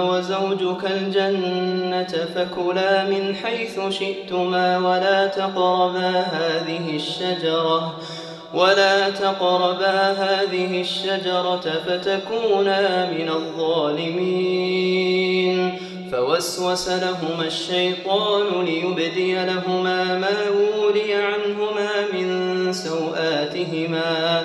وزوجك الجنة فكلا من حيث شئتما ولا تقربا هذه الشجرة ولا تقربا هذه الشجرة فتكونا من الظالمين. فوسوس لهما الشيطان ليبدي لهما ما ولي عنهما من سوآتهما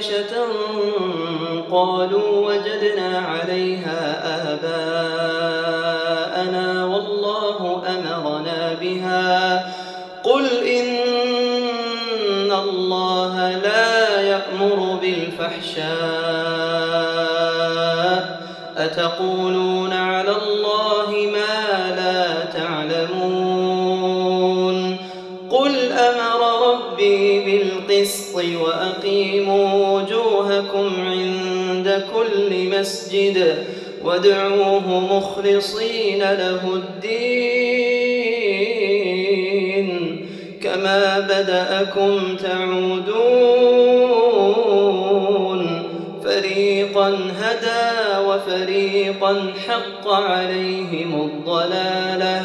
فاحشة قالوا وجدنا عليها آباءنا والله أمرنا بها. قل إن الله لا يأمر بالفحشاء. أتقولون مسجد وادعوه مخلصين له الدين. كما بدأكم تعودون. فريقا هدى وفريقا حق عليهم الضلالة.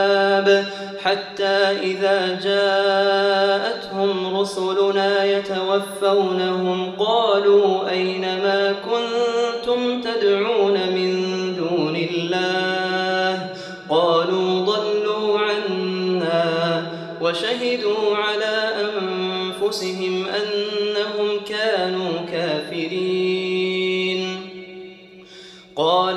حتى إذا جاءتهم رسلنا يتوفونهم قالوا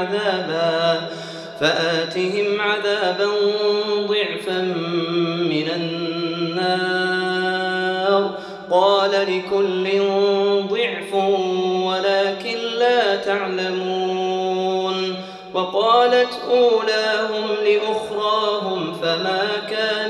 عذابا فآتهم عذابا ضعفا من النار. قال لكل ضعف ولكن لا تعلمون. وقالت أولاهم لأخراهم فما كان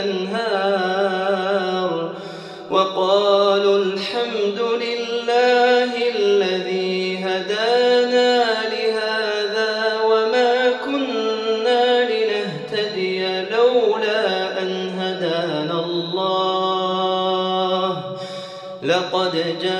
الأنهار وقالوا الحمد لله الذي هدانا لهذا وما كنا لنهتدي لولا أن هدانا الله. لقد جاءت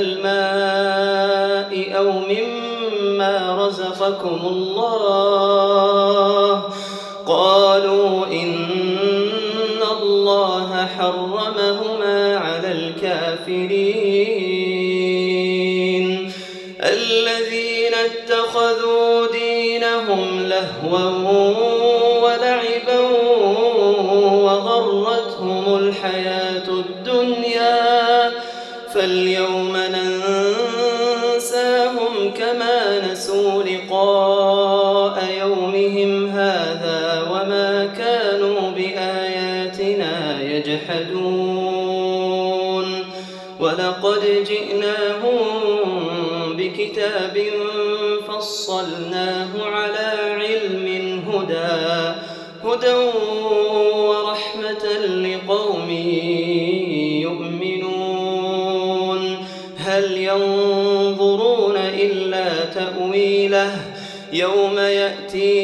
الماء أو مما رزقكم الله. قالوا إن الله حرمهما على الكافرين. الذين اتخذوا دينهم لهوا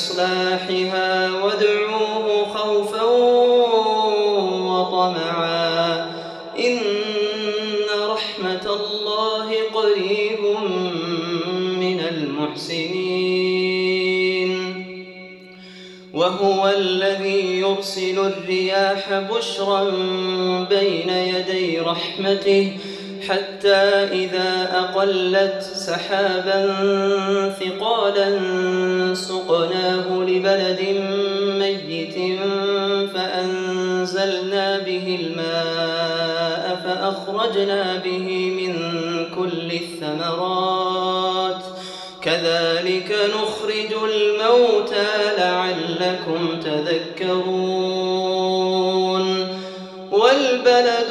إصلاحها وادعوه خوفا وطمعا. إن رحمة الله قريب من المحسنين. وهو الذي يرسل الرياح بشرا بين يدي رحمته حتى إذا أقلت سحابا ثقالا سقناه لبلد ميت فأنزلنا به الماء فأخرجنا به من كل الثمرات. كذلك نخرج الموتى لعلكم تذكرون. والبلد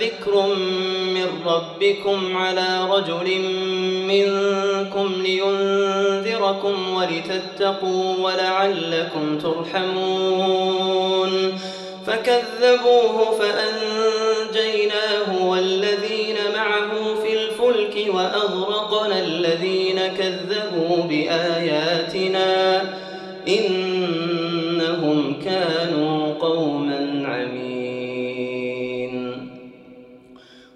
ذكر ربكم على رجل منكم لينذركم ولتتقوا ولعلكم ترحمون فكذبوه فأنجيناه والذين معه في الفلك وأغرقنا الذين كذبوا بآياتنا إنهم كانوا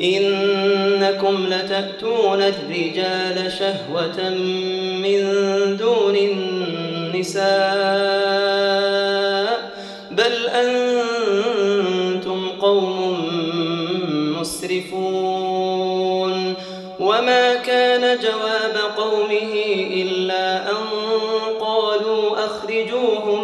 إنكم لتأتون الرجال شهوة من دون النساء بل أنتم قوم مسرفون وما كان جواب قومه إلا أن قالوا أخرجوهم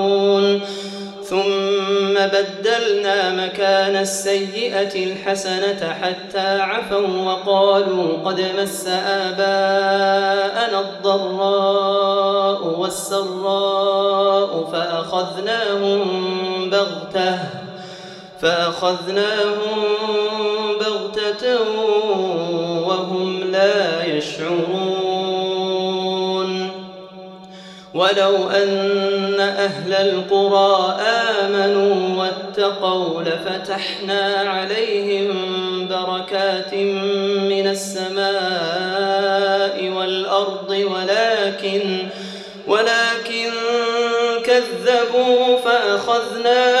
بدلنا مكان السيئة الحسنة حتى عفوا وقالوا قد مس آباءنا الضراء والسراء فأخذناهم بغتة فأخذناهم بغتة وهم لا يشعرون ولو أن أهل القرى آمنوا واتقوا لفتحنا عليهم بركات من السماء والأرض ولكن ولكن كذبوا فأخذناهم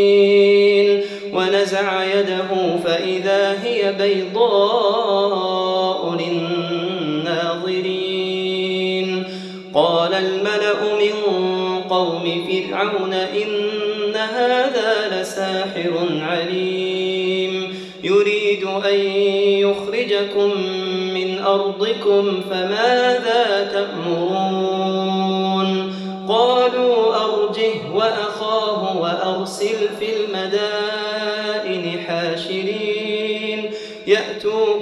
يده فإذا هي بيضاء للناظرين. قال الملأ من قوم فرعون إن هذا لساحر عليم. يريد أن يخرجكم من أرضكم فماذا تأمرون؟ قالوا أرجه وأخاه وأرسل في المدائن.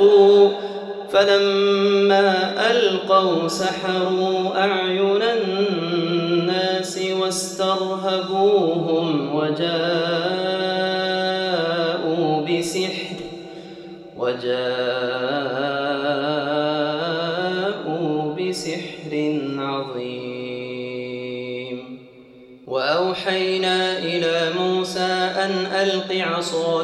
ألقوا فلما ألقوا سحروا أعين الناس واسترهبوهم وجاءوا بسحر وجاءوا